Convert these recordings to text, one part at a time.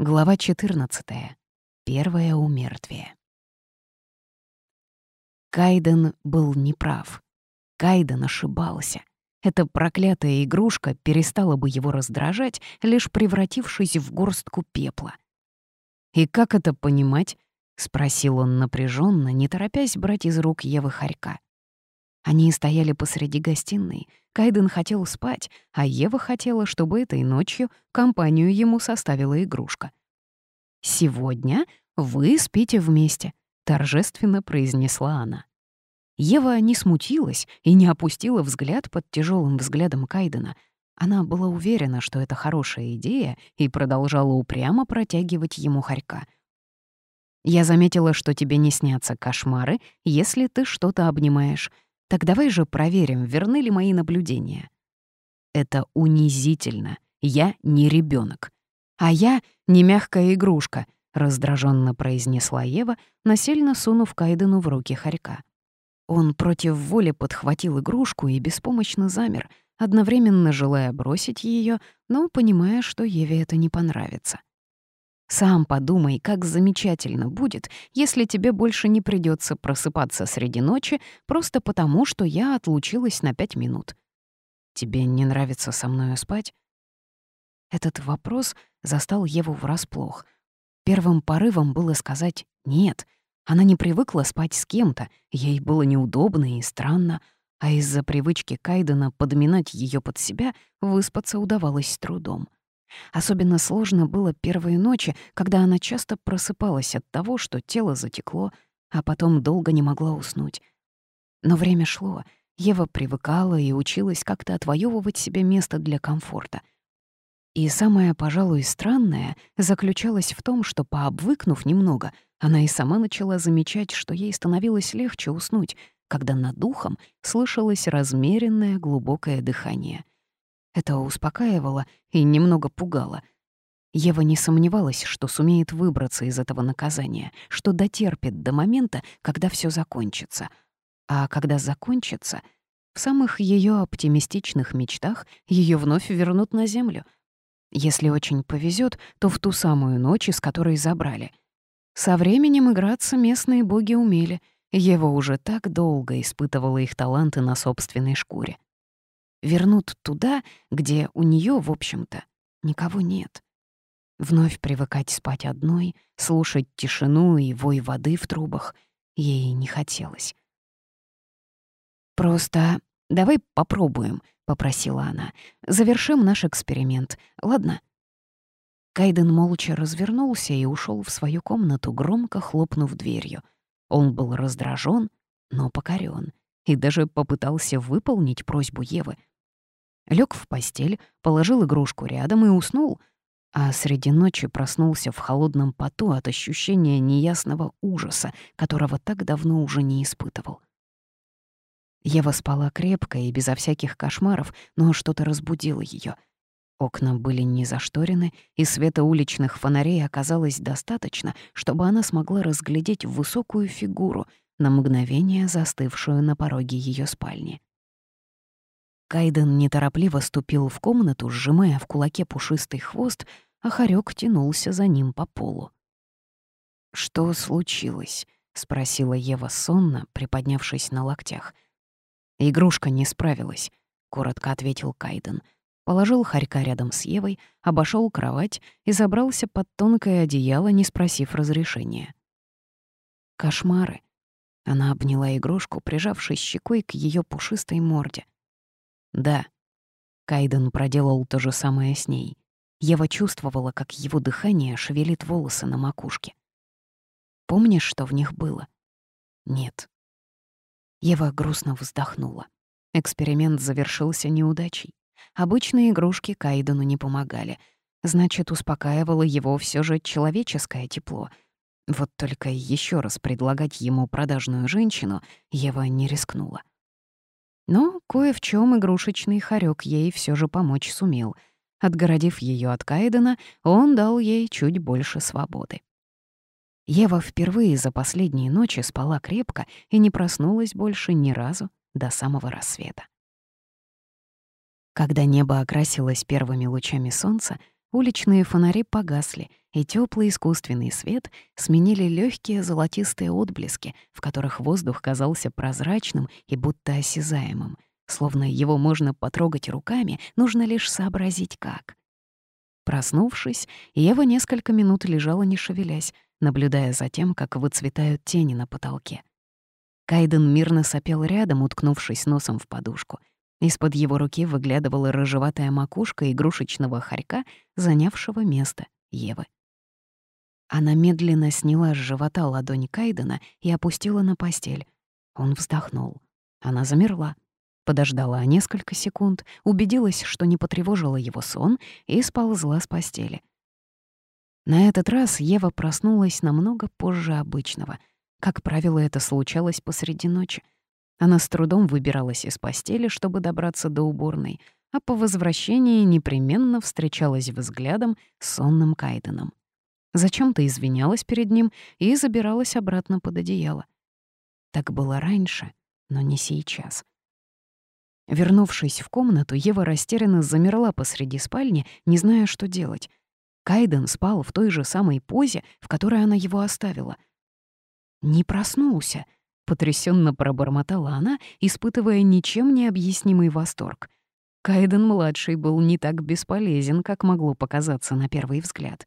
Глава 14. Первое умертвие. Кайден был неправ. Кайден ошибался. Эта проклятая игрушка перестала бы его раздражать, лишь превратившись в горстку пепла. «И как это понимать?» — спросил он напряженно, не торопясь брать из рук Евы хорька. Они стояли посреди гостиной. Кайден хотел спать, а Ева хотела, чтобы этой ночью компанию ему составила игрушка. «Сегодня вы спите вместе», — торжественно произнесла она. Ева не смутилась и не опустила взгляд под тяжелым взглядом Кайдена. Она была уверена, что это хорошая идея, и продолжала упрямо протягивать ему хорька. «Я заметила, что тебе не снятся кошмары, если ты что-то обнимаешь. Так давай же проверим, верны ли мои наблюдения. Это унизительно. Я не ребенок. А я не мягкая игрушка, раздраженно произнесла Ева, насильно сунув Кайдену в руки хорька. Он против воли подхватил игрушку и беспомощно замер, одновременно желая бросить ее, но понимая, что Еве это не понравится. Сам подумай, как замечательно будет, если тебе больше не придется просыпаться среди ночи просто потому, что я отлучилась на пять минут. Тебе не нравится со мной спать? Этот вопрос застал Еву врасплох. Первым порывом было сказать «нет». Она не привыкла спать с кем-то, ей было неудобно и странно, а из-за привычки Кайдена подминать ее под себя выспаться удавалось с трудом. Особенно сложно было первые ночи, когда она часто просыпалась от того, что тело затекло, а потом долго не могла уснуть. Но время шло, Ева привыкала и училась как-то отвоевывать себе место для комфорта. И самое, пожалуй, странное заключалось в том, что, пообвыкнув немного, она и сама начала замечать, что ей становилось легче уснуть, когда над духом слышалось размеренное глубокое дыхание — это успокаивало и немного пугало. Ева не сомневалась, что сумеет выбраться из этого наказания, что дотерпит до момента, когда все закончится. А когда закончится, в самых ее оптимистичных мечтах ее вновь вернут на землю. Если очень повезет, то в ту самую ночь, из которой забрали. Со временем играться местные боги умели. Ева уже так долго испытывала их таланты на собственной шкуре вернут туда, где у нее, в общем-то, никого нет. Вновь привыкать спать одной, слушать тишину и вой воды в трубах ей не хотелось. «Просто давай попробуем», — попросила она. «Завершим наш эксперимент, ладно?» Кайден молча развернулся и ушел в свою комнату, громко хлопнув дверью. Он был раздражен, но покорен и даже попытался выполнить просьбу Евы. Лег в постель, положил игрушку рядом и уснул, а среди ночи проснулся в холодном поту от ощущения неясного ужаса, которого так давно уже не испытывал. Ева спала крепко и безо всяких кошмаров, но что-то разбудило ее. Окна были не зашторены, и света уличных фонарей оказалось достаточно, чтобы она смогла разглядеть высокую фигуру, на мгновение застывшую на пороге ее спальни. Кайден неторопливо ступил в комнату, сжимая в кулаке пушистый хвост, а хорек тянулся за ним по полу. «Что случилось?» — спросила Ева сонно, приподнявшись на локтях. «Игрушка не справилась», — коротко ответил Кайден. Положил хорька рядом с Евой, обошел кровать и забрался под тонкое одеяло, не спросив разрешения. «Кошмары». Она обняла игрушку, прижавшись щекой к ее пушистой морде — да. Кайден проделал то же самое с ней. Ева чувствовала, как его дыхание шевелит волосы на макушке. Помнишь, что в них было? Нет. Ева грустно вздохнула. Эксперимент завершился неудачей. Обычные игрушки Кайдену не помогали. Значит, успокаивало его все же человеческое тепло. Вот только еще раз предлагать ему продажную женщину Ева не рискнула. Но кое в чем игрушечный хорек ей все же помочь сумел. Отгородив ее от Кайдена, он дал ей чуть больше свободы. Ева впервые за последние ночи спала крепко и не проснулась больше ни разу до самого рассвета. Когда небо окрасилось первыми лучами солнца, уличные фонари погасли, и теплый искусственный свет сменили легкие золотистые отблески, в которых воздух казался прозрачным и будто осязаемым, словно его можно потрогать руками, нужно лишь сообразить как. Проснувшись, Ева несколько минут лежала не шевелясь, наблюдая за тем, как выцветают тени на потолке. Кайден мирно сопел рядом, уткнувшись носом в подушку. Из-под его руки выглядывала рыжеватая макушка игрушечного хорька, занявшего место Евы. Она медленно сняла с живота ладонь Кайдена и опустила на постель. Он вздохнул. Она замерла. Подождала несколько секунд, убедилась, что не потревожила его сон, и сползла с постели. На этот раз Ева проснулась намного позже обычного. Как правило, это случалось посреди ночи. Она с трудом выбиралась из постели, чтобы добраться до уборной, а по возвращении непременно встречалась взглядом с сонным Кайденом. Зачем-то извинялась перед ним и забиралась обратно под одеяло. Так было раньше, но не сейчас. Вернувшись в комнату, Ева растерянно замерла посреди спальни, не зная, что делать. Кайден спал в той же самой позе, в которой она его оставила. «Не проснулся», — потрясенно пробормотала она, испытывая ничем не объяснимый восторг. Кайден-младший был не так бесполезен, как могло показаться на первый взгляд.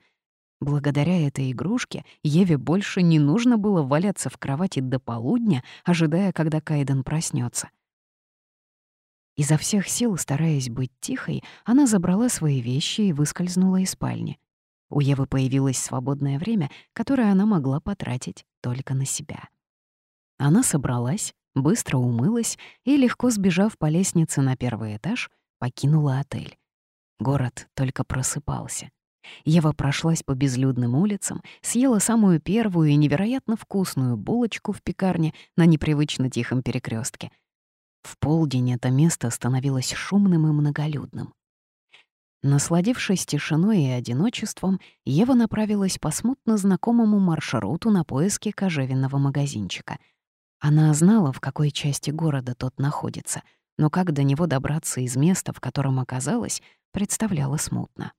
Благодаря этой игрушке Еве больше не нужно было валяться в кровати до полудня, ожидая, когда Кайден проснется. Изо всех сил, стараясь быть тихой, она забрала свои вещи и выскользнула из спальни. У Евы появилось свободное время, которое она могла потратить только на себя. Она собралась, быстро умылась и, легко сбежав по лестнице на первый этаж, покинула отель. Город только просыпался. Ева прошлась по безлюдным улицам, съела самую первую и невероятно вкусную булочку в пекарне на непривычно тихом перекрестке в полдень это место становилось шумным и многолюдным. Насладившись тишиной и одиночеством, Ева направилась по смутно знакомому маршруту на поиски кожевенного магазинчика. Она знала, в какой части города тот находится, но как до него добраться из места, в котором оказалась, представляла смутно.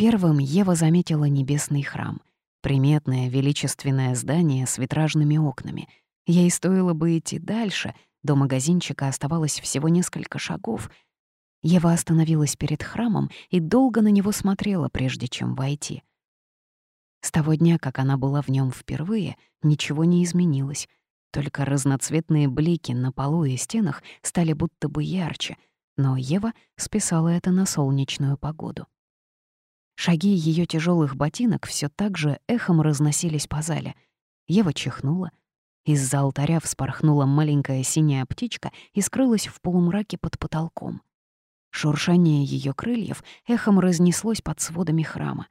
Первым Ева заметила небесный храм — приметное величественное здание с витражными окнами. Ей стоило бы идти дальше — до магазинчика оставалось всего несколько шагов. Ева остановилась перед храмом и долго на него смотрела, прежде чем войти. С того дня, как она была в нем впервые, ничего не изменилось. Только разноцветные блики на полу и стенах стали будто бы ярче, но Ева списала это на солнечную погоду. Шаги ее тяжелых ботинок все так же эхом разносились по зале. Ева чихнула, из-за алтаря вспорхнула маленькая синяя птичка и скрылась в полумраке под потолком. Шуршание ее крыльев эхом разнеслось под сводами храма.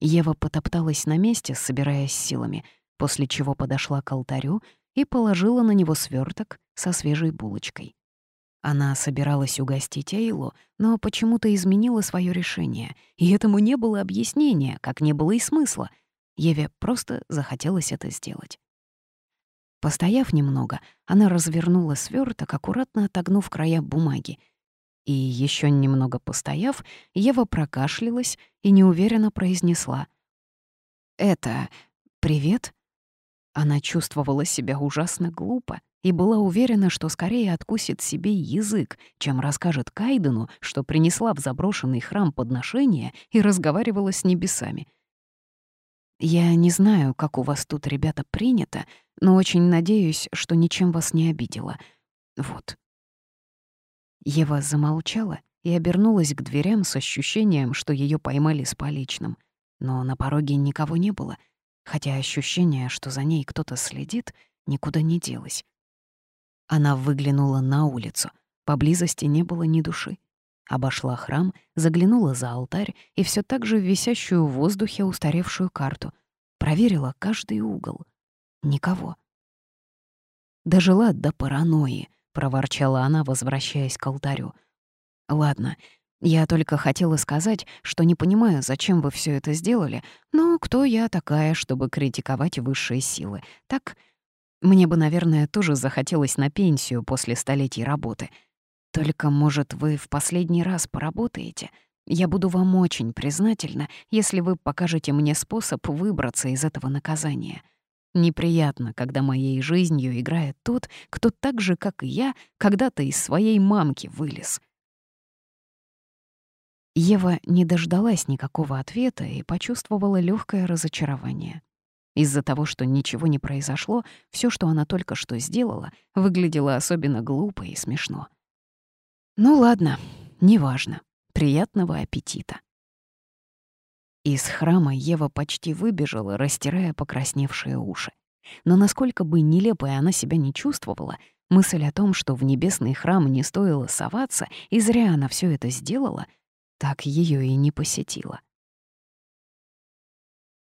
Ева потопталась на месте, собираясь силами, после чего подошла к алтарю и положила на него сверток со свежей булочкой. Она собиралась угостить Эйлу, но почему-то изменила свое решение, и этому не было объяснения, как не было и смысла. Еве просто захотелось это сделать. Постояв немного, она развернула сверток, аккуратно отогнув края бумаги. И еще немного постояв, Ева прокашлялась и неуверенно произнесла. «Это... привет?» Она чувствовала себя ужасно глупо и была уверена, что скорее откусит себе язык, чем расскажет Кайдену, что принесла в заброшенный храм подношения и разговаривала с небесами. «Я не знаю, как у вас тут, ребята, принято, но очень надеюсь, что ничем вас не обидела. Вот». Ева замолчала и обернулась к дверям с ощущением, что ее поймали с поличным. Но на пороге никого не было, хотя ощущение, что за ней кто-то следит, никуда не делось. Она выглянула на улицу. Поблизости не было ни души. Обошла храм, заглянула за алтарь и все так же висящую в воздухе устаревшую карту. Проверила каждый угол. Никого. «Дожила до паранойи», — проворчала она, возвращаясь к алтарю. «Ладно, я только хотела сказать, что не понимаю, зачем вы все это сделали, но кто я такая, чтобы критиковать высшие силы? Так, мне бы, наверное, тоже захотелось на пенсию после столетий работы. Только, может, вы в последний раз поработаете? Я буду вам очень признательна, если вы покажете мне способ выбраться из этого наказания. Неприятно, когда моей жизнью играет тот, кто так же, как и я, когда-то из своей мамки вылез. Ева не дождалась никакого ответа и почувствовала легкое разочарование. Из-за того, что ничего не произошло, все, что она только что сделала, выглядело особенно глупо и смешно. Ну ладно, неважно. Приятного аппетита. Из храма Ева почти выбежала, растирая покрасневшие уши. Но насколько бы нелепой она себя не чувствовала, мысль о том, что в небесный храм не стоило соваться, и зря она все это сделала, так ее и не посетила.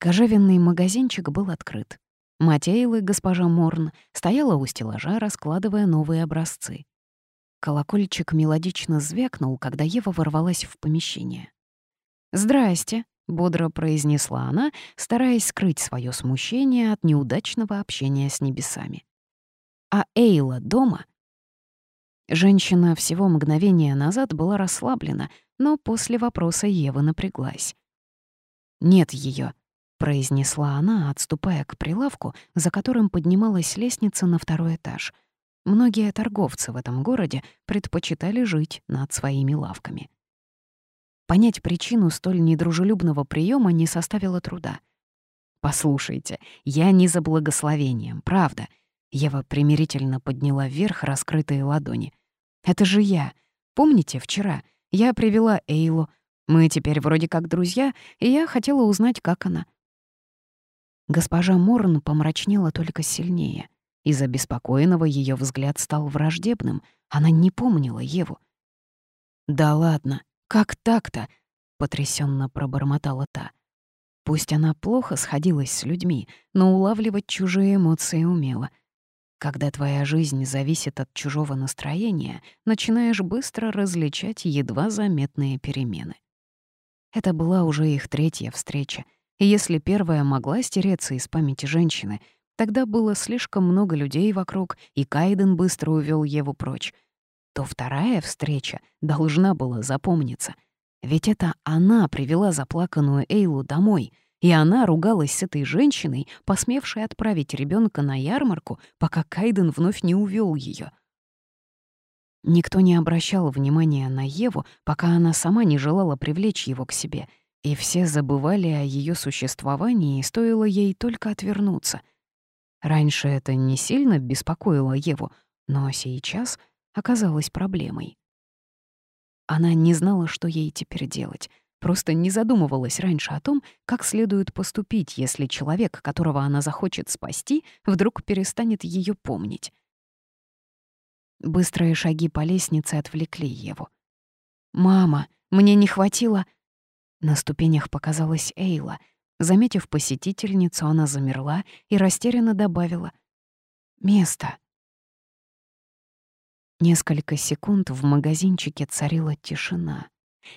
Кожевенный магазинчик был открыт. Мать Эйлы, госпожа Морн, стояла у стеллажа, раскладывая новые образцы. Колокольчик мелодично звякнул, когда Ева ворвалась в помещение. «Здрасте», — бодро произнесла она, стараясь скрыть свое смущение от неудачного общения с небесами. «А Эйла дома?» Женщина всего мгновение назад была расслаблена, но после вопроса Ева напряглась. «Нет ее, произнесла она, отступая к прилавку, за которым поднималась лестница на второй этаж. Многие торговцы в этом городе предпочитали жить над своими лавками. Понять причину столь недружелюбного приема не составило труда. «Послушайте, я не за благословением, правда». Ева примирительно подняла вверх раскрытые ладони. «Это же я. Помните, вчера я привела Эйлу. Мы теперь вроде как друзья, и я хотела узнать, как она. Госпожа Морн помрачнела только сильнее. Из обеспокоенного ее взгляд стал враждебным. Она не помнила Еву. «Да ладно, как так-то?» — потрясенно пробормотала та. Пусть она плохо сходилась с людьми, но улавливать чужие эмоции умела. Когда твоя жизнь зависит от чужого настроения, начинаешь быстро различать едва заметные перемены. Это была уже их третья встреча — и если первая могла стереться из памяти женщины, тогда было слишком много людей вокруг, и Кайден быстро увел Еву прочь, то вторая встреча должна была запомниться. Ведь это она привела заплаканную Эйлу домой, и она ругалась с этой женщиной, посмевшей отправить ребенка на ярмарку, пока Кайден вновь не увел ее. Никто не обращал внимания на Еву, пока она сама не желала привлечь его к себе — и все забывали о ее существовании, и стоило ей только отвернуться. Раньше это не сильно беспокоило Еву, но сейчас оказалось проблемой. Она не знала, что ей теперь делать, просто не задумывалась раньше о том, как следует поступить, если человек, которого она захочет спасти, вдруг перестанет ее помнить. Быстрые шаги по лестнице отвлекли Еву. «Мама, мне не хватило...» На ступенях показалась Эйла. Заметив посетительницу, она замерла и растерянно добавила «Место». Несколько секунд в магазинчике царила тишина.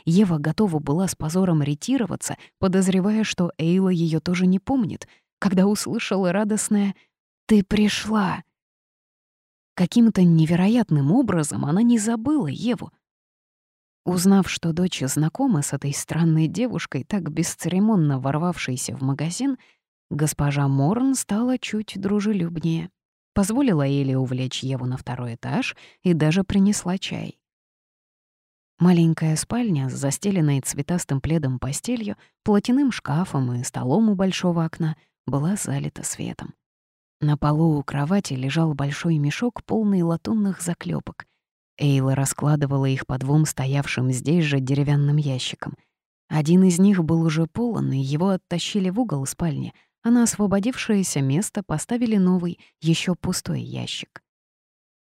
Ева готова была с позором ретироваться, подозревая, что Эйла ее тоже не помнит, когда услышала радостное «Ты пришла!». Каким-то невероятным образом она не забыла Еву, Узнав, что дочь знакома с этой странной девушкой, так бесцеремонно ворвавшейся в магазин, госпожа Морн стала чуть дружелюбнее. Позволила Эле увлечь Еву на второй этаж и даже принесла чай. Маленькая спальня с застеленной цветастым пледом постелью, платяным шкафом и столом у большого окна была залита светом. На полу у кровати лежал большой мешок, полный латунных заклепок — Эйла раскладывала их по двум стоявшим здесь же деревянным ящикам. Один из них был уже полон, и его оттащили в угол спальни, а на освободившееся место поставили новый, еще пустой ящик.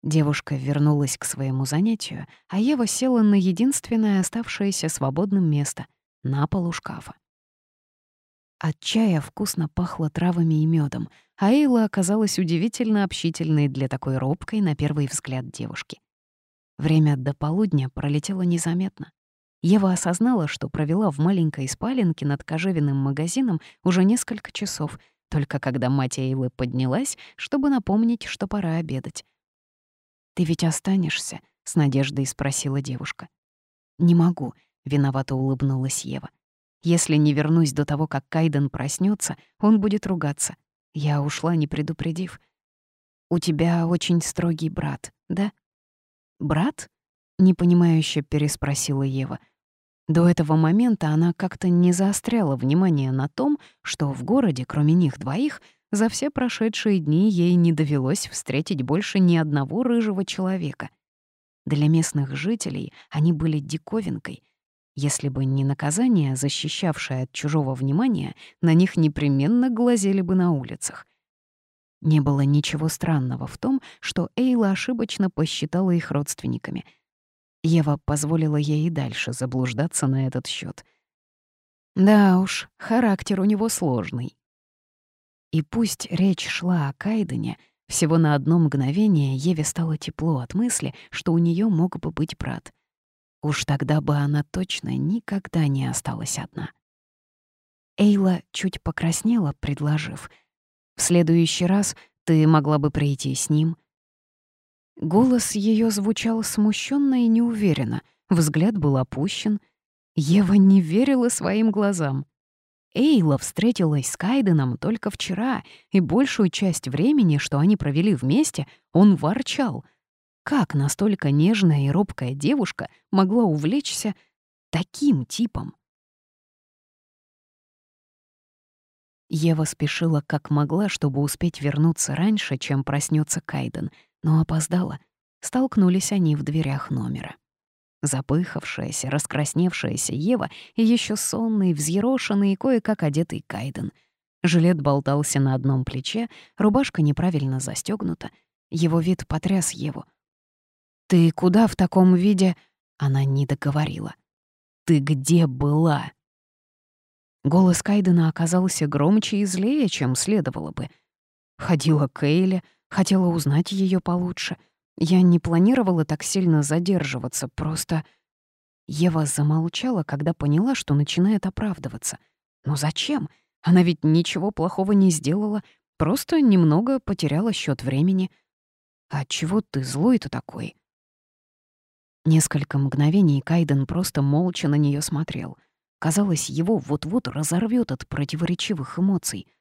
Девушка вернулась к своему занятию, а Ева села на единственное оставшееся свободным место — на полу шкафа. От чая вкусно пахло травами и медом, а Эйла оказалась удивительно общительной для такой робкой на первый взгляд девушки. Время до полудня пролетело незаметно. Ева осознала, что провела в маленькой спаленке над кожевенным магазином уже несколько часов, только когда мать Эйлы поднялась, чтобы напомнить, что пора обедать. «Ты ведь останешься?» — с надеждой спросила девушка. «Не могу. — виновато улыбнулась Ева. «Если не вернусь до того, как Кайден проснется, он будет ругаться. Я ушла, не предупредив. У тебя очень строгий брат, да?» «Брат?» — непонимающе переспросила Ева. До этого момента она как-то не заостряла внимание на том, что в городе, кроме них двоих, за все прошедшие дни ей не довелось встретить больше ни одного рыжего человека. Для местных жителей они были диковинкой. Если бы не наказание, защищавшее от чужого внимания, на них непременно глазели бы на улицах. Не было ничего странного в том, что Эйла ошибочно посчитала их родственниками. Ева позволила ей и дальше заблуждаться на этот счет. Да уж, характер у него сложный. И пусть речь шла о Кайдене, всего на одно мгновение Еве стало тепло от мысли, что у нее мог бы быть брат. Уж тогда бы она точно никогда не осталась одна. Эйла чуть покраснела, предложив. «В следующий раз ты могла бы прийти с ним». Голос ее звучал смущенно и неуверенно, взгляд был опущен. Ева не верила своим глазам. Эйла встретилась с Кайденом только вчера, и большую часть времени, что они провели вместе, он ворчал. Как настолько нежная и робкая девушка могла увлечься таким типом? Ева спешила как могла, чтобы успеть вернуться раньше, чем проснется Кайден, но опоздала. Столкнулись они в дверях номера. Запыхавшаяся, раскрасневшаяся Ева и еще сонный, взъерошенный и кое-как одетый Кайден. Жилет болтался на одном плече, рубашка неправильно застегнута. Его вид потряс Еву. «Ты куда в таком виде?» Она не договорила. «Ты где была?» Голос Кайдена оказался громче и злее, чем следовало бы. Ходила к Эйле, хотела узнать ее получше — я не планировала так сильно задерживаться, просто... Ева замолчала, когда поняла, что начинает оправдываться. Но зачем? Она ведь ничего плохого не сделала, просто немного потеряла счет времени. А чего ты злой-то такой? Несколько мгновений Кайден просто молча на нее смотрел. Казалось, его вот-вот разорвет от противоречивых эмоций —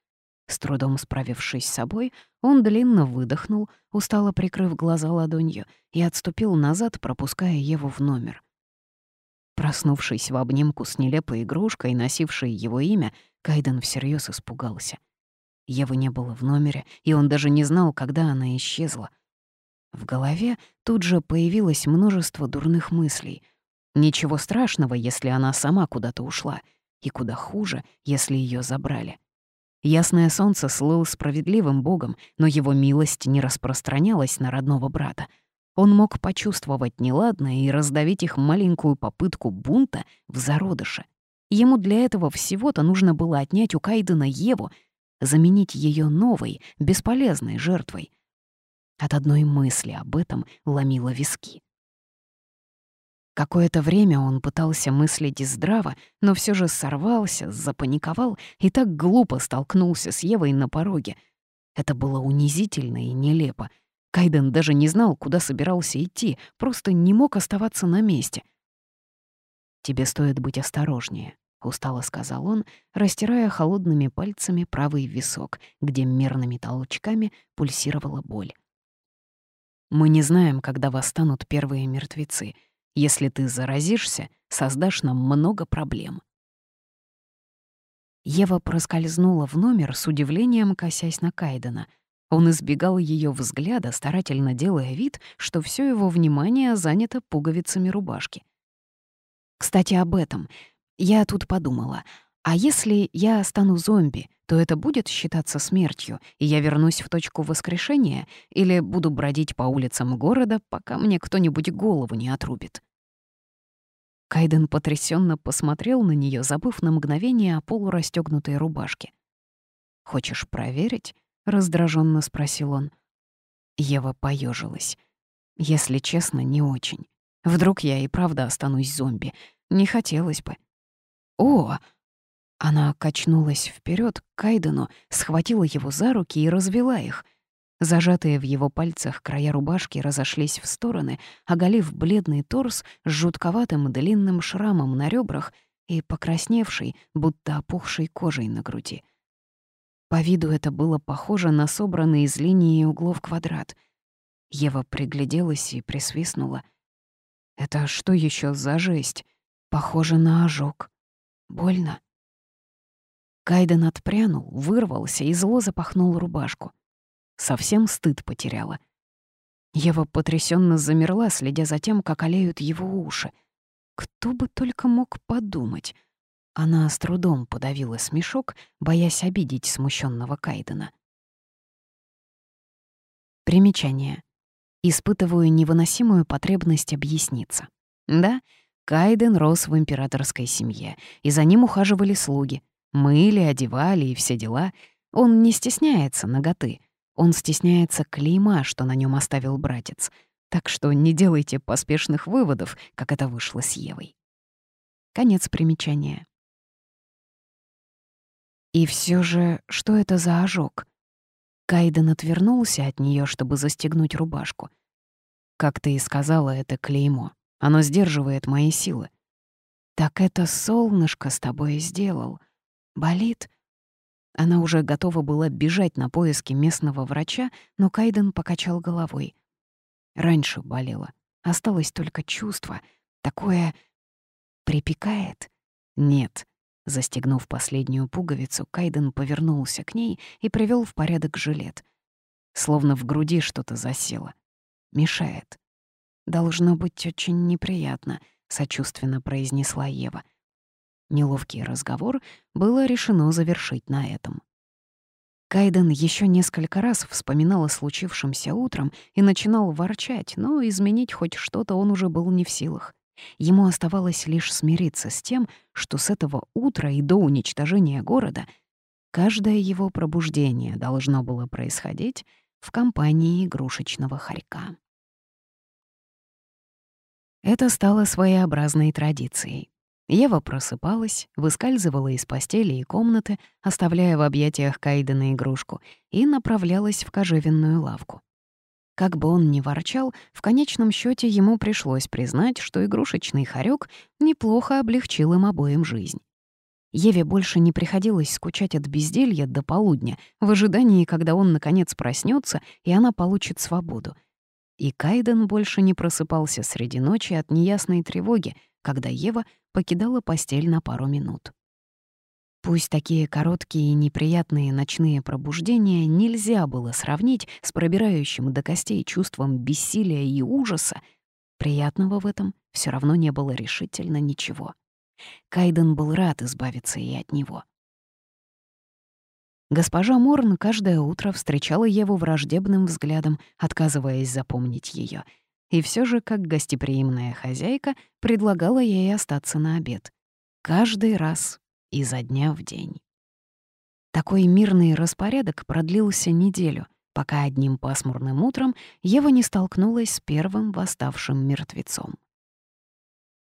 с трудом справившись с собой, он длинно выдохнул, устало прикрыв глаза ладонью, и отступил назад, пропуская Еву в номер. Проснувшись в обнимку с нелепой игрушкой, носившей его имя, Кайден всерьез испугался. Евы не было в номере, и он даже не знал, когда она исчезла. В голове тут же появилось множество дурных мыслей. Ничего страшного, если она сама куда-то ушла, и куда хуже, если ее забрали. Ясное солнце слыл справедливым богом, но его милость не распространялась на родного брата. Он мог почувствовать неладное и раздавить их маленькую попытку бунта в зародыше. Ему для этого всего-то нужно было отнять у Кайдена Еву, заменить ее новой, бесполезной жертвой. От одной мысли об этом ломило виски. Какое-то время он пытался мыслить здраво, но все же сорвался, запаниковал и так глупо столкнулся с Евой на пороге. Это было унизительно и нелепо. Кайден даже не знал, куда собирался идти, просто не мог оставаться на месте. «Тебе стоит быть осторожнее», — устало сказал он, растирая холодными пальцами правый висок, где мерными толчками пульсировала боль. «Мы не знаем, когда восстанут первые мертвецы», если ты заразишься, создашь нам много проблем». Ева проскользнула в номер с удивлением, косясь на Кайдена. Он избегал ее взгляда, старательно делая вид, что все его внимание занято пуговицами рубашки. «Кстати, об этом. Я тут подумала. А если я стану зомби, то это будет считаться смертью, и я вернусь в точку воскрешения или буду бродить по улицам города, пока мне кто-нибудь голову не отрубит. Кайден потрясенно посмотрел на нее, забыв на мгновение о полурастегнутой рубашке. «Хочешь проверить?» — раздраженно спросил он. Ева поежилась. «Если честно, не очень. Вдруг я и правда останусь зомби. Не хотелось бы». «О, она качнулась вперед к Кайдену, схватила его за руки и развела их. Зажатые в его пальцах края рубашки разошлись в стороны, оголив бледный торс с жутковатым длинным шрамом на ребрах и покрасневшей, будто опухшей кожей на груди. По виду это было похоже на собранный из линии углов квадрат. Ева пригляделась и присвистнула. «Это что еще за жесть? Похоже на ожог. Больно?» Кайден отпрянул, вырвался и зло запахнул рубашку. Совсем стыд потеряла. Ева потрясенно замерла, следя за тем, как олеют его уши. Кто бы только мог подумать. Она с трудом подавила смешок, боясь обидеть смущенного Кайдена. Примечание. Испытываю невыносимую потребность объясниться. Да, Кайден рос в императорской семье, и за ним ухаживали слуги. Мыли, одевали и все дела. Он не стесняется ноготы — он стесняется клейма, что на нем оставил братец, так что не делайте поспешных выводов, как это вышло с Евой. Конец примечания. И все же, что это за ожог? Кайден отвернулся от нее, чтобы застегнуть рубашку. Как ты и сказала, это клеймо. Оно сдерживает мои силы. Так это солнышко с тобой сделал. Болит? Она уже готова была бежать на поиски местного врача, но Кайден покачал головой. Раньше болело. Осталось только чувство. Такое... Припекает? Нет. Застегнув последнюю пуговицу, Кайден повернулся к ней и привел в порядок жилет. Словно в груди что-то засело. Мешает. «Должно быть очень неприятно», — сочувственно произнесла Ева. Неловкий разговор было решено завершить на этом. Кайден еще несколько раз вспоминал о случившемся утром и начинал ворчать, но изменить хоть что-то он уже был не в силах. Ему оставалось лишь смириться с тем, что с этого утра и до уничтожения города каждое его пробуждение должно было происходить в компании игрушечного хорька. Это стало своеобразной традицией. Ева просыпалась, выскальзывала из постели и комнаты, оставляя в объятиях Кайдена игрушку, и направлялась в кожевенную лавку. Как бы он ни ворчал, в конечном счете ему пришлось признать, что игрушечный хорек неплохо облегчил им обоим жизнь. Еве больше не приходилось скучать от безделья до полудня, в ожидании, когда он наконец проснется и она получит свободу. И Кайден больше не просыпался среди ночи от неясной тревоги, когда Ева покидала постель на пару минут. Пусть такие короткие и неприятные ночные пробуждения нельзя было сравнить с пробирающим до костей чувством бессилия и ужаса, приятного в этом все равно не было решительно ничего. Кайден был рад избавиться и от него. Госпожа Морн каждое утро встречала Еву враждебным взглядом, отказываясь запомнить ее — и все же, как гостеприимная хозяйка, предлагала ей остаться на обед. Каждый раз, изо дня в день. Такой мирный распорядок продлился неделю, пока одним пасмурным утром Ева не столкнулась с первым восставшим мертвецом.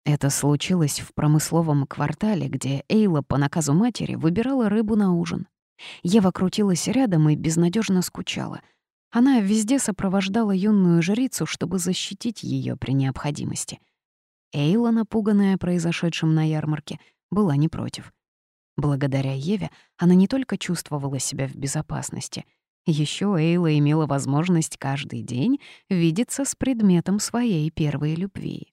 Это случилось в промысловом квартале, где Эйла по наказу матери выбирала рыбу на ужин. Ева крутилась рядом и безнадежно скучала — она везде сопровождала юную жрицу, чтобы защитить ее при необходимости. Эйла, напуганная произошедшим на ярмарке, была не против. Благодаря Еве она не только чувствовала себя в безопасности, еще Эйла имела возможность каждый день видеться с предметом своей первой любви.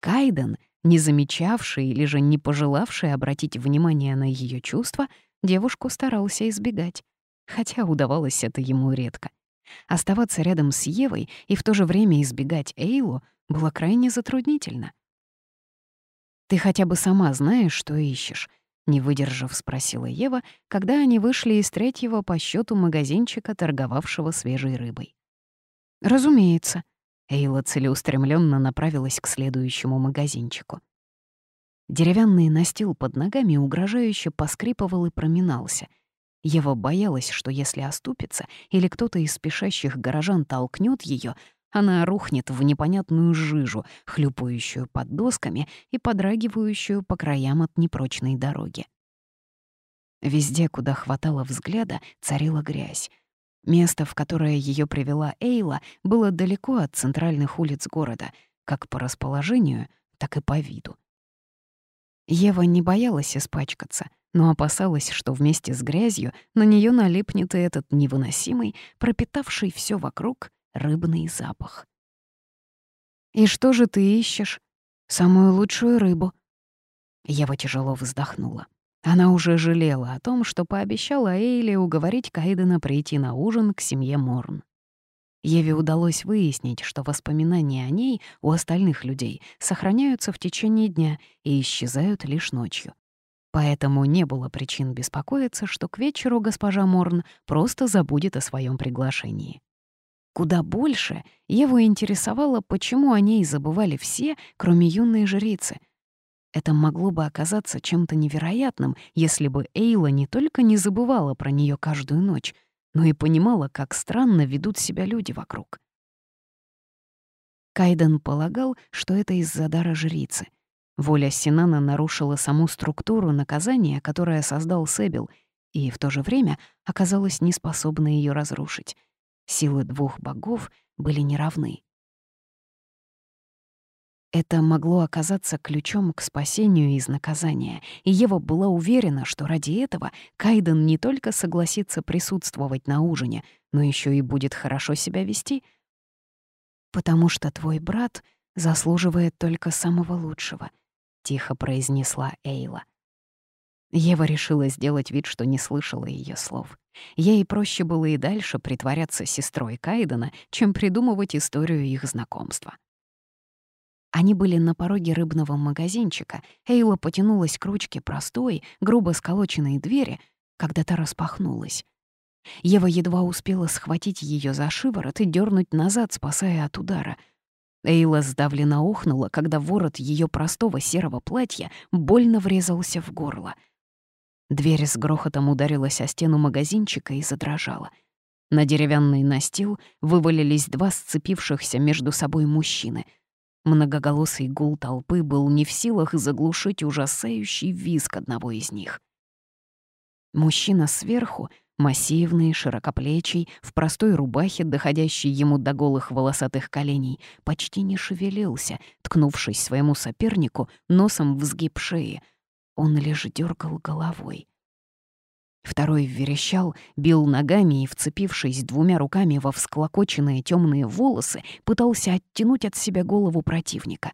Кайден, не замечавший или же не пожелавший обратить внимание на ее чувства, девушку старался избегать хотя удавалось это ему редко. Оставаться рядом с Евой и в то же время избегать Эйлу было крайне затруднительно. «Ты хотя бы сама знаешь, что ищешь?» — не выдержав, спросила Ева, когда они вышли из третьего по счету магазинчика, торговавшего свежей рыбой. «Разумеется». Эйла целеустремленно направилась к следующему магазинчику. Деревянный настил под ногами угрожающе поскрипывал и проминался, Ева боялась, что если оступится или кто-то из спешащих горожан толкнет ее, она рухнет в непонятную жижу, хлюпающую под досками и подрагивающую по краям от непрочной дороги. Везде, куда хватало взгляда, царила грязь. Место, в которое ее привела Эйла, было далеко от центральных улиц города, как по расположению, так и по виду. Ева не боялась испачкаться, но опасалась, что вместе с грязью на нее налипнет и этот невыносимый, пропитавший все вокруг, рыбный запах. «И что же ты ищешь? Самую лучшую рыбу?» Ева тяжело вздохнула. Она уже жалела о том, что пообещала Эйли уговорить Кайдена прийти на ужин к семье Морн. Еве удалось выяснить, что воспоминания о ней у остальных людей сохраняются в течение дня и исчезают лишь ночью. Поэтому не было причин беспокоиться, что к вечеру госпожа Морн просто забудет о своем приглашении. Куда больше Еву интересовало, почему о ней забывали все, кроме юной жрицы. Это могло бы оказаться чем-то невероятным, если бы Эйла не только не забывала про нее каждую ночь, но и понимала, как странно ведут себя люди вокруг. Кайден полагал, что это из-за дара жрицы. Воля Синана нарушила саму структуру наказания, которое создал Себил, и в то же время оказалась неспособна ее разрушить. Силы двух богов были неравны. Это могло оказаться ключом к спасению из наказания, и Ева была уверена, что ради этого Кайден не только согласится присутствовать на ужине, но еще и будет хорошо себя вести. «Потому что твой брат заслуживает только самого лучшего», — тихо произнесла Эйла. Ева решила сделать вид, что не слышала ее слов. Ей проще было и дальше притворяться сестрой Кайдена, чем придумывать историю их знакомства. Они были на пороге рыбного магазинчика. Эйла потянулась к ручке простой, грубо сколоченной двери, когда та распахнулась. Ева едва успела схватить ее за шиворот и дернуть назад, спасая от удара. Эйла сдавленно охнула, когда ворот ее простого серого платья больно врезался в горло. Дверь с грохотом ударилась о стену магазинчика и задрожала. На деревянный настил вывалились два сцепившихся между собой мужчины — Многоголосый гул толпы был не в силах заглушить ужасающий визг одного из них. Мужчина сверху, массивный, широкоплечий, в простой рубахе, доходящей ему до голых волосатых коленей, почти не шевелился, ткнувшись своему сопернику носом в сгиб шеи. Он лишь дергал головой. Второй верещал, бил ногами и, вцепившись двумя руками во всклокоченные темные волосы, пытался оттянуть от себя голову противника.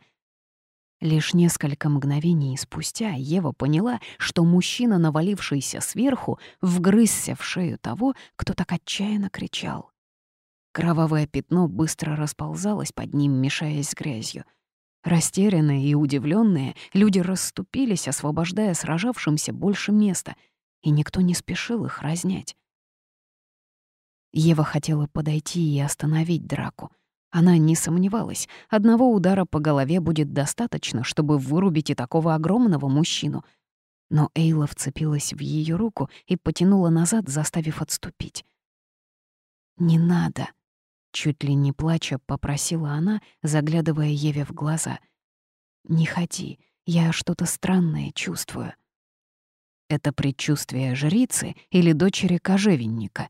Лишь несколько мгновений спустя Ева поняла, что мужчина, навалившийся сверху, вгрызся в шею того, кто так отчаянно кричал. Кровавое пятно быстро расползалось под ним, мешаясь грязью. Растерянные и удивленные, люди расступились, освобождая сражавшимся больше места — и никто не спешил их разнять. Ева хотела подойти и остановить драку. Она не сомневалась, одного удара по голове будет достаточно, чтобы вырубить и такого огромного мужчину. Но Эйла вцепилась в ее руку и потянула назад, заставив отступить. «Не надо», — чуть ли не плача попросила она, заглядывая Еве в глаза. «Не ходи, я что-то странное чувствую». Это предчувствие жрицы или дочери кожевенника?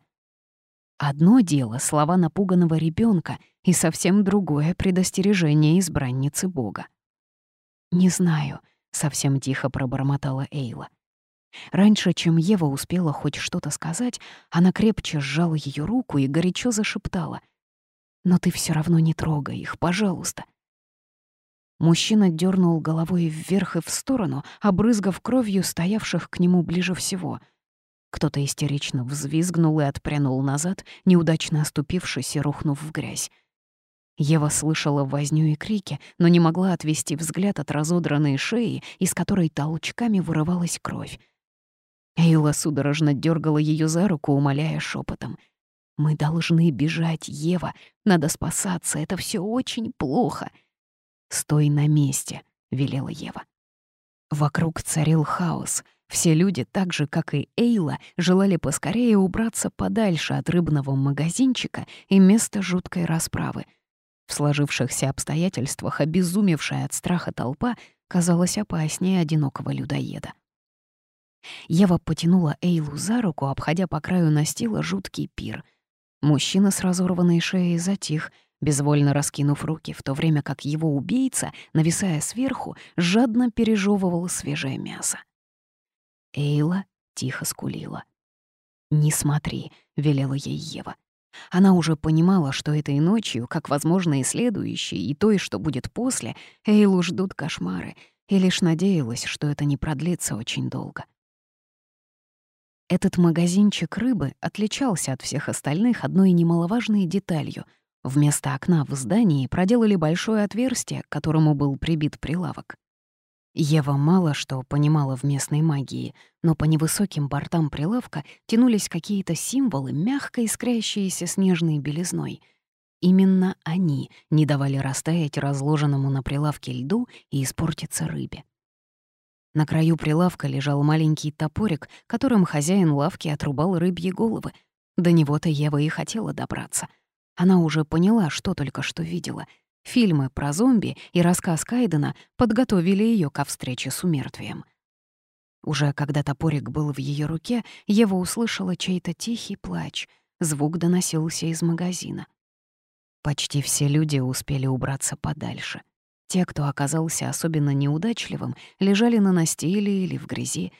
Одно дело — слова напуганного ребенка, и совсем другое — предостережение избранницы Бога. «Не знаю», — совсем тихо пробормотала Эйла. Раньше, чем Ева успела хоть что-то сказать, она крепче сжала ее руку и горячо зашептала. «Но ты все равно не трогай их, пожалуйста. Мужчина дернул головой вверх и в сторону, обрызгав кровью стоявших к нему ближе всего. Кто-то истерично взвизгнул и отпрянул назад, неудачно оступившись и рухнув в грязь. Ева слышала возню и крики, но не могла отвести взгляд от разодранной шеи, из которой толчками вырывалась кровь. Эйла судорожно дергала ее за руку, умоляя шепотом: «Мы должны бежать, Ева. Надо спасаться. Это все очень плохо». «Стой на месте», — велела Ева. Вокруг царил хаос. Все люди, так же, как и Эйла, желали поскорее убраться подальше от рыбного магазинчика и места жуткой расправы. В сложившихся обстоятельствах обезумевшая от страха толпа казалась опаснее одинокого людоеда. Ева потянула Эйлу за руку, обходя по краю настила жуткий пир. Мужчина с разорванной шеей затих, безвольно раскинув руки, в то время как его убийца, нависая сверху, жадно пережевывал свежее мясо. Эйла тихо скулила. «Не смотри», — велела ей Ева. Она уже понимала, что этой ночью, как, возможно, и следующей, и той, что будет после, Эйлу ждут кошмары, и лишь надеялась, что это не продлится очень долго. Этот магазинчик рыбы отличался от всех остальных одной немаловажной деталью. Вместо окна в здании проделали большое отверстие, к которому был прибит прилавок. Ева мало что понимала в местной магии, но по невысоким бортам прилавка тянулись какие-то символы, мягко искрящиеся снежной белизной. Именно они не давали растаять разложенному на прилавке льду и испортиться рыбе. На краю прилавка лежал маленький топорик, которым хозяин лавки отрубал рыбьи головы. До него-то Ева и хотела добраться. Она уже поняла, что только что видела — Фильмы про зомби и рассказ Кайдена подготовили ее ко встрече с умертвием. Уже когда топорик был в ее руке, Ева услышала чей-то тихий плач. Звук доносился из магазина. Почти все люди успели убраться подальше. Те, кто оказался особенно неудачливым, лежали на настиле или в грязи.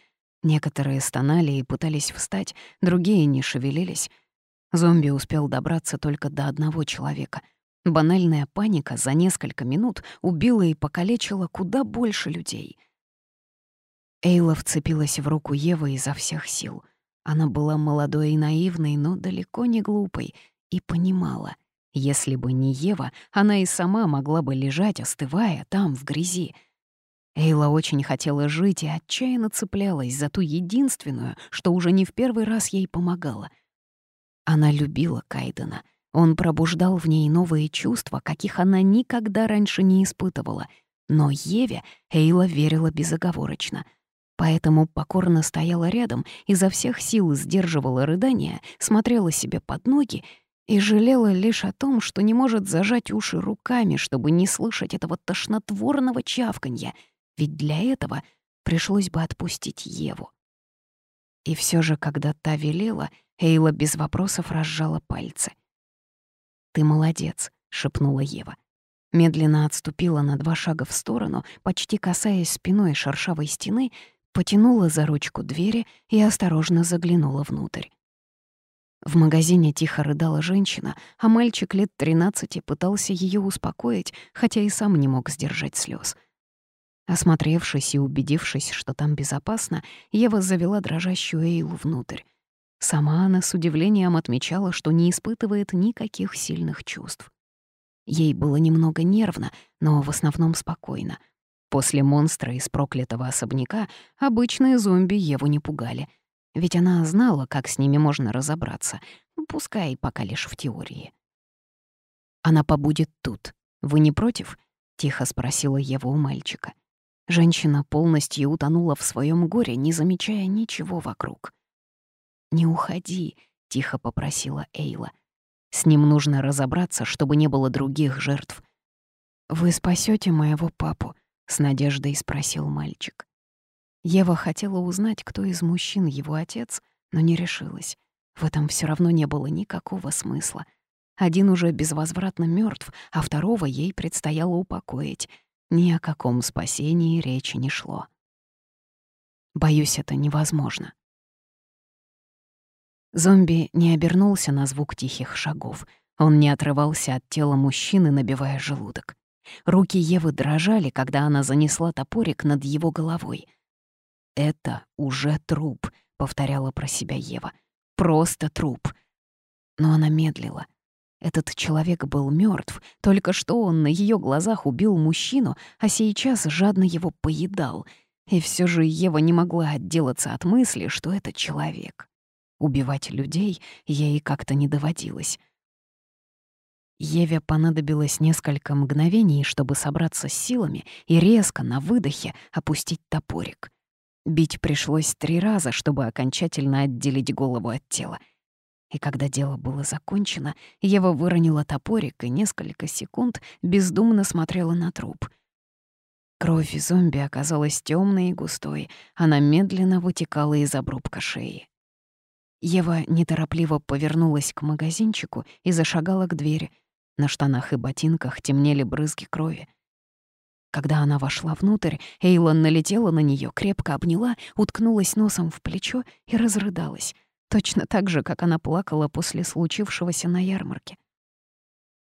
Некоторые стонали и пытались встать, другие не шевелились. Зомби успел добраться только до одного человека — Банальная паника за несколько минут убила и покалечила куда больше людей. Эйла вцепилась в руку Евы изо всех сил. Она была молодой и наивной, но далеко не глупой, и понимала, если бы не Ева, она и сама могла бы лежать, остывая там, в грязи. Эйла очень хотела жить и отчаянно цеплялась за ту единственную, что уже не в первый раз ей помогала. Она любила Кайдена — он пробуждал в ней новые чувства, каких она никогда раньше не испытывала. Но Еве Эйла верила безоговорочно. Поэтому покорно стояла рядом, изо всех сил сдерживала рыдания, смотрела себе под ноги и жалела лишь о том, что не может зажать уши руками, чтобы не слышать этого тошнотворного чавканья, ведь для этого пришлось бы отпустить Еву. И все же, когда та велела, Эйла без вопросов разжала пальцы — «Ты молодец», — шепнула Ева. Медленно отступила на два шага в сторону, почти касаясь спиной шершавой стены, потянула за ручку двери и осторожно заглянула внутрь. В магазине тихо рыдала женщина, а мальчик лет тринадцати пытался ее успокоить, хотя и сам не мог сдержать слез. Осмотревшись и убедившись, что там безопасно, Ева завела дрожащую Эйлу внутрь. Сама она с удивлением отмечала, что не испытывает никаких сильных чувств. Ей было немного нервно, но в основном спокойно. После монстра из проклятого особняка обычные зомби Еву не пугали, ведь она знала, как с ними можно разобраться, пускай пока лишь в теории. «Она побудет тут. Вы не против?» — тихо спросила Ева у мальчика. Женщина полностью утонула в своем горе, не замечая ничего вокруг. «Не уходи», — тихо попросила Эйла. «С ним нужно разобраться, чтобы не было других жертв». «Вы спасете моего папу?» — с надеждой спросил мальчик. Ева хотела узнать, кто из мужчин его отец, но не решилась. В этом все равно не было никакого смысла. Один уже безвозвратно мертв, а второго ей предстояло упокоить. Ни о каком спасении речи не шло. Боюсь, это невозможно. Зомби не обернулся на звук тихих шагов. Он не отрывался от тела мужчины, набивая желудок. Руки Евы дрожали, когда она занесла топорик над его головой. «Это уже труп», — повторяла про себя Ева. «Просто труп». Но она медлила. Этот человек был мертв, только что он на ее глазах убил мужчину, а сейчас жадно его поедал. И все же Ева не могла отделаться от мысли, что это человек. Убивать людей ей как-то не доводилось. Еве понадобилось несколько мгновений, чтобы собраться с силами и резко на выдохе опустить топорик. Бить пришлось три раза, чтобы окончательно отделить голову от тела. И когда дело было закончено, Ева выронила топорик и несколько секунд бездумно смотрела на труп. Кровь зомби оказалась темной и густой, она медленно вытекала из обрубка шеи. Ева неторопливо повернулась к магазинчику и зашагала к двери. На штанах и ботинках темнели брызги крови. Когда она вошла внутрь, Эйлон налетела на нее, крепко обняла, уткнулась носом в плечо и разрыдалась. Точно так же, как она плакала после случившегося на ярмарке.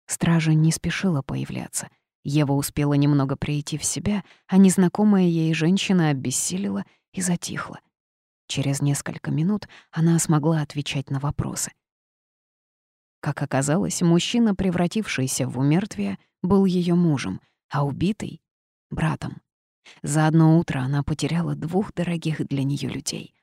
Стража не спешила появляться. Ева успела немного прийти в себя, а незнакомая ей женщина обессилила и затихла. Через несколько минут она смогла отвечать на вопросы. Как оказалось, мужчина, превратившийся в умертвие, был ее мужем, а убитый — братом. За одно утро она потеряла двух дорогих для нее людей.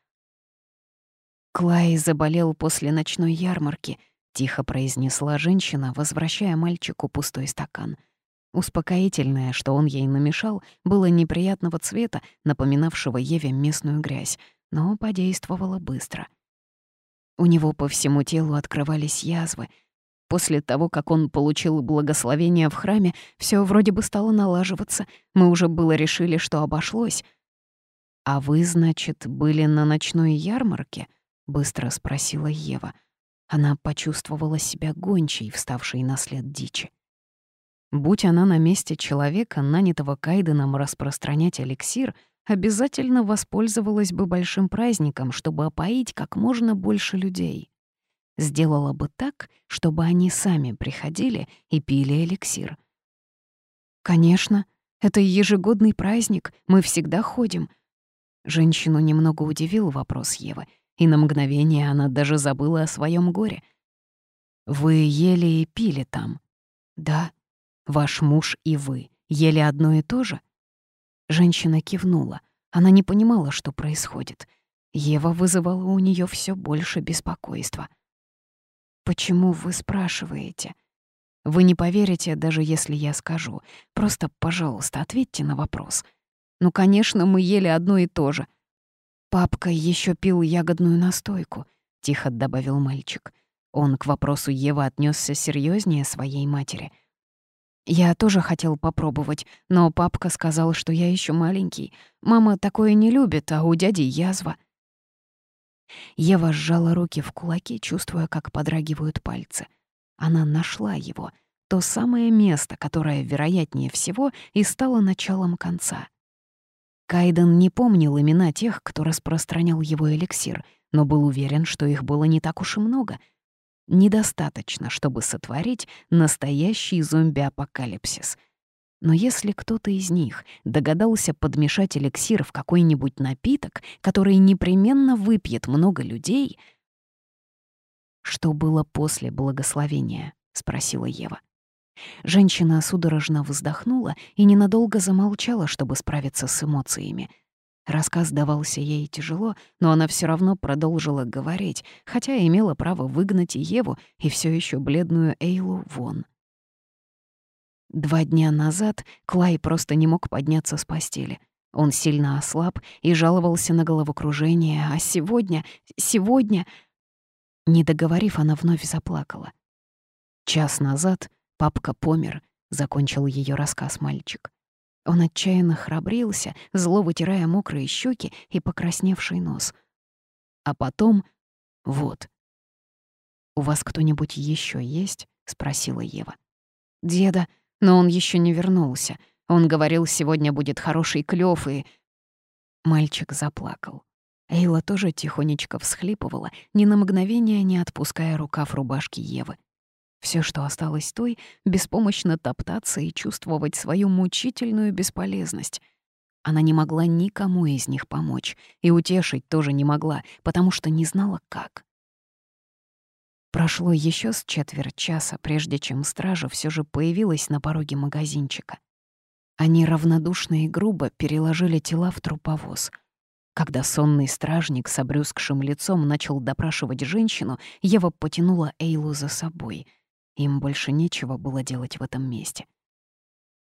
Клай заболел после ночной ярмарки —— тихо произнесла женщина, возвращая мальчику пустой стакан. Успокоительное, что он ей намешал, было неприятного цвета, напоминавшего Еве местную грязь, но подействовало быстро. У него по всему телу открывались язвы. После того, как он получил благословение в храме, все вроде бы стало налаживаться. Мы уже было решили, что обошлось. «А вы, значит, были на ночной ярмарке?» — быстро спросила Ева. Она почувствовала себя гончей, вставшей на след дичи. Будь она на месте человека, нанятого Кайденом распространять эликсир, обязательно воспользовалась бы большим праздником, чтобы опоить как можно больше людей. Сделала бы так, чтобы они сами приходили и пили эликсир. «Конечно, это ежегодный праздник, мы всегда ходим». Женщину немного удивил вопрос Евы — и на мгновение она даже забыла о своем горе. «Вы ели и пили там?» «Да». «Ваш муж и вы ели одно и то же?» Женщина кивнула. Она не понимала, что происходит. Ева вызывала у нее все больше беспокойства. «Почему вы спрашиваете?» «Вы не поверите, даже если я скажу. Просто, пожалуйста, ответьте на вопрос. Ну, конечно, мы ели одно и то же. «Папка еще пил ягодную настойку», — тихо добавил мальчик. Он к вопросу Евы отнесся серьезнее своей матери. «Я тоже хотел попробовать, но папка сказал, что я еще маленький. Мама такое не любит, а у дяди язва». Ева сжала руки в кулаки, чувствуя, как подрагивают пальцы. Она нашла его, то самое место, которое, вероятнее всего, и стало началом конца. Кайден не помнил имена тех, кто распространял его эликсир, но был уверен, что их было не так уж и много. Недостаточно, чтобы сотворить настоящий зомби-апокалипсис. Но если кто-то из них догадался подмешать эликсир в какой-нибудь напиток, который непременно выпьет много людей... «Что было после благословения?» — спросила Ева. Женщина судорожно вздохнула и ненадолго замолчала, чтобы справиться с эмоциями. Рассказ давался ей тяжело, но она все равно продолжила говорить, хотя имела право выгнать и Еву, и все еще бледную Эйлу вон. Два дня назад Клай просто не мог подняться с постели. Он сильно ослаб и жаловался на головокружение, а сегодня... сегодня... Не договорив, она вновь заплакала. Час назад «Папка помер», — закончил ее рассказ мальчик. Он отчаянно храбрился, зло вытирая мокрые щеки и покрасневший нос. А потом... Вот. «У вас кто-нибудь еще есть?» — спросила Ева. «Деда, но он еще не вернулся. Он говорил, сегодня будет хороший клёв и...» Мальчик заплакал. Эйла тоже тихонечко всхлипывала, ни на мгновение не отпуская рукав рубашки Евы. Все, что осталось той, беспомощно топтаться и чувствовать свою мучительную бесполезность. Она не могла никому из них помочь, и утешить тоже не могла, потому что не знала, как. Прошло еще с четверть часа, прежде чем стража все же появилась на пороге магазинчика. Они равнодушно и грубо переложили тела в труповоз. Когда сонный стражник с обрюзгшим лицом начал допрашивать женщину, Ева потянула Эйлу за собой — им больше нечего было делать в этом месте.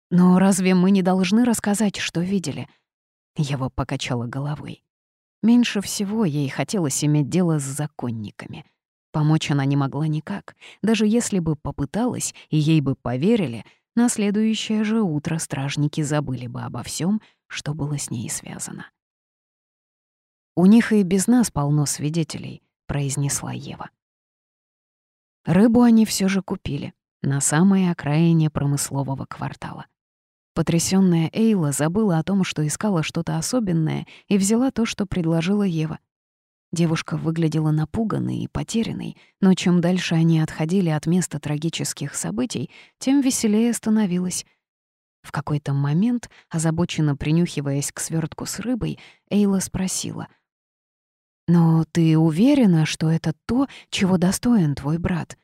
«Но разве мы не должны рассказать, что видели?» Ева покачала головой. Меньше всего ей хотелось иметь дело с законниками. Помочь она не могла никак. Даже если бы попыталась и ей бы поверили, на следующее же утро стражники забыли бы обо всем, что было с ней связано. «У них и без нас полно свидетелей», — произнесла Ева. Рыбу они все же купили на самой окраине промыслового квартала. Потрясённая Эйла забыла о том, что искала что-то особенное, и взяла то, что предложила Ева. Девушка выглядела напуганной и потерянной, но чем дальше они отходили от места трагических событий, тем веселее становилось. В какой-то момент, озабоченно принюхиваясь к свертку с рыбой, Эйла спросила. «Но ты уверена, что это то, чего достоин твой брат?»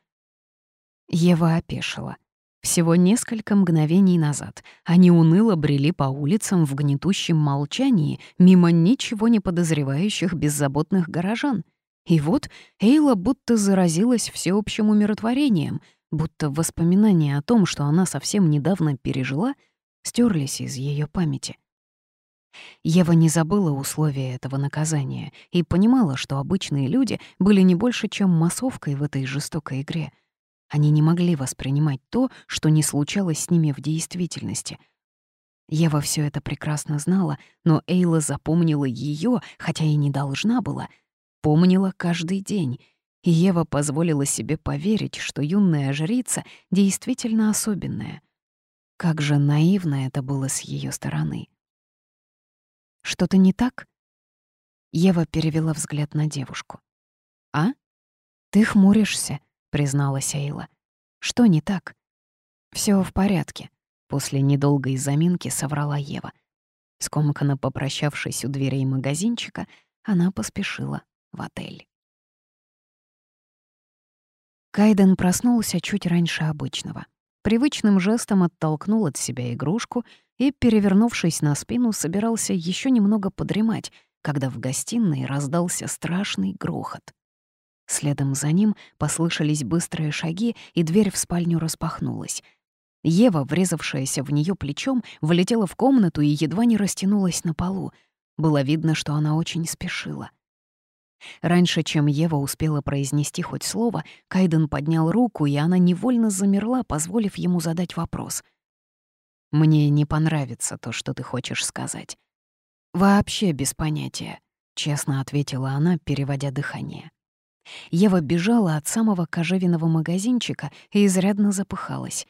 Ева опешила. Всего несколько мгновений назад они уныло брели по улицам в гнетущем молчании мимо ничего не подозревающих беззаботных горожан. И вот Эйла будто заразилась всеобщим умиротворением, будто воспоминания о том, что она совсем недавно пережила, стерлись из ее памяти. Ева не забыла условия этого наказания и понимала, что обычные люди были не больше, чем массовкой в этой жестокой игре — они не могли воспринимать то, что не случалось с ними в действительности. Ева все это прекрасно знала, но Эйла запомнила ее, хотя и не должна была. Помнила каждый день. И Ева позволила себе поверить, что юная жрица действительно особенная. Как же наивно это было с ее стороны. «Что-то не так?» Ева перевела взгляд на девушку. «А? Ты хмуришься», — призналась Эйла. «Что не так?» Все в порядке», — после недолгой заминки соврала Ева. Скомканно попрощавшись у дверей магазинчика, она поспешила в отель. Кайден проснулся чуть раньше обычного. Привычным жестом оттолкнул от себя игрушку и, перевернувшись на спину, собирался еще немного подремать, когда в гостиной раздался страшный грохот. Следом за ним послышались быстрые шаги, и дверь в спальню распахнулась. Ева, врезавшаяся в нее плечом, влетела в комнату и едва не растянулась на полу. Было видно, что она очень спешила. Раньше, чем Ева успела произнести хоть слово, Кайден поднял руку, и она невольно замерла, позволив ему задать вопрос. «Мне не понравится то, что ты хочешь сказать». «Вообще без понятия», — честно ответила она, переводя дыхание. Ева бежала от самого кожевенного магазинчика и изрядно запыхалась.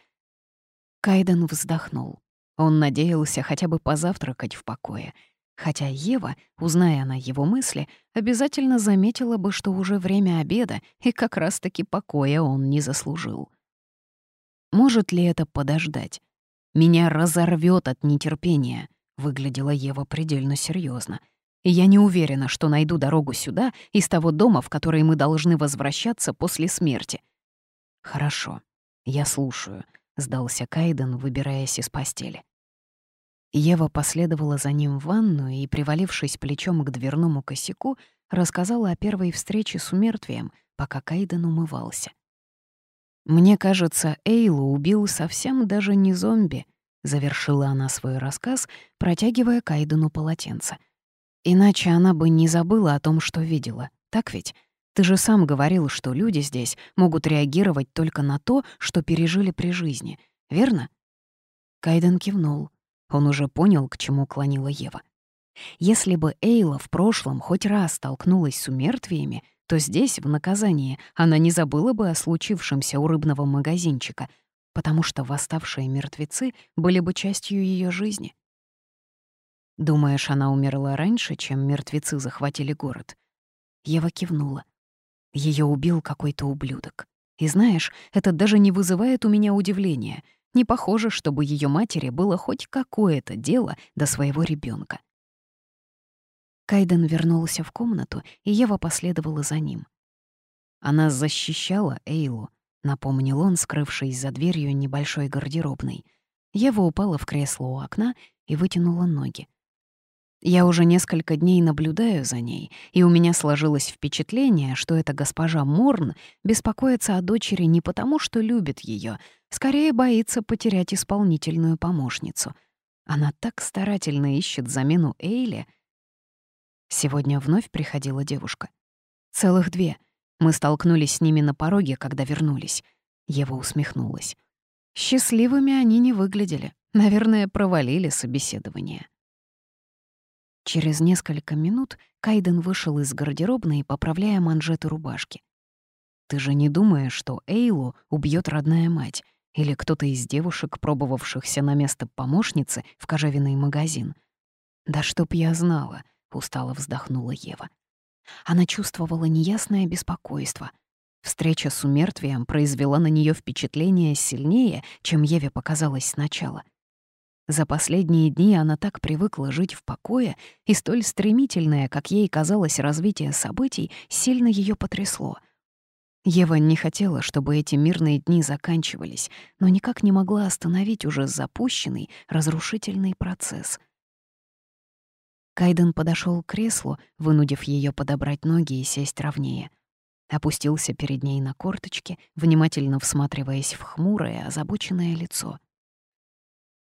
Кайден вздохнул. Он надеялся хотя бы позавтракать в покое, хотя Ева, узная на его мысли, обязательно заметила бы, что уже время обеда, и как раз-таки покоя он не заслужил. Может ли это подождать? Меня разорвет от нетерпения, выглядела Ева предельно серьезно я не уверена, что найду дорогу сюда из того дома, в который мы должны возвращаться после смерти. Хорошо, я слушаю, сдался Кайден, выбираясь из постели. Ева последовала за ним в ванную и, привалившись плечом к дверному косяку, рассказала о первой встрече с умертвием, пока Кайден умывался. «Мне кажется, Эйлу убил совсем даже не зомби», — завершила она свой рассказ, протягивая Кайдену полотенце — Иначе она бы не забыла о том, что видела. Так ведь? Ты же сам говорил, что люди здесь могут реагировать только на то, что пережили при жизни. Верно? Кайден кивнул. Он уже понял, к чему клонила Ева. Если бы Эйла в прошлом хоть раз столкнулась с умертвиями, то здесь, в наказании, она не забыла бы о случившемся у рыбного магазинчика, потому что восставшие мертвецы были бы частью ее жизни. Думаешь, она умерла раньше, чем мертвецы захватили город? Ева кивнула. Ее убил какой-то ублюдок. И знаешь, это даже не вызывает у меня удивления. Не похоже, чтобы ее матери было хоть какое-то дело до своего ребенка. Кайден вернулся в комнату, и Ева последовала за ним. Она защищала Эйлу, напомнил он, скрывшись за дверью небольшой гардеробной. Ева упала в кресло у окна и вытянула ноги. Я уже несколько дней наблюдаю за ней, и у меня сложилось впечатление, что эта госпожа Морн беспокоится о дочери не потому, что любит ее, скорее боится потерять исполнительную помощницу. Она так старательно ищет замену Эйли. Сегодня вновь приходила девушка. Целых две. Мы столкнулись с ними на пороге, когда вернулись. Ева усмехнулась. Счастливыми они не выглядели. Наверное, провалили собеседование. Через несколько минут Кайден вышел из гардеробной, поправляя манжеты рубашки. «Ты же не думаешь, что Эйлу убьет родная мать или кто-то из девушек, пробовавшихся на место помощницы в кожевенный магазин?» «Да чтоб я знала», — устало вздохнула Ева. Она чувствовала неясное беспокойство. Встреча с умертвием произвела на нее впечатление сильнее, чем Еве показалось сначала — за последние дни она так привыкла жить в покое, и столь стремительное, как ей казалось, развитие событий сильно ее потрясло. Ева не хотела, чтобы эти мирные дни заканчивались, но никак не могла остановить уже запущенный, разрушительный процесс. Кайден подошел к креслу, вынудив ее подобрать ноги и сесть ровнее. Опустился перед ней на корточки, внимательно всматриваясь в хмурое, озабоченное лицо —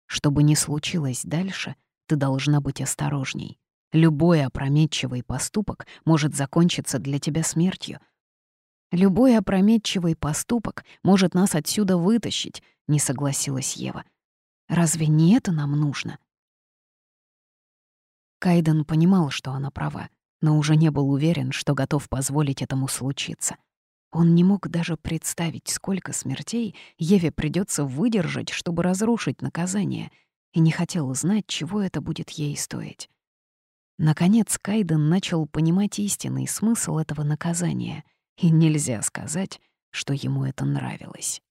что бы ни случилось дальше, ты должна быть осторожней. Любой опрометчивый поступок может закончиться для тебя смертью. Любой опрометчивый поступок может нас отсюда вытащить, не согласилась Ева. Разве не это нам нужно? Кайден понимал, что она права, но уже не был уверен, что готов позволить этому случиться. Он не мог даже представить, сколько смертей Еве придется выдержать, чтобы разрушить наказание, и не хотел знать, чего это будет ей стоить. Наконец Кайден начал понимать истинный смысл этого наказания, и нельзя сказать, что ему это нравилось.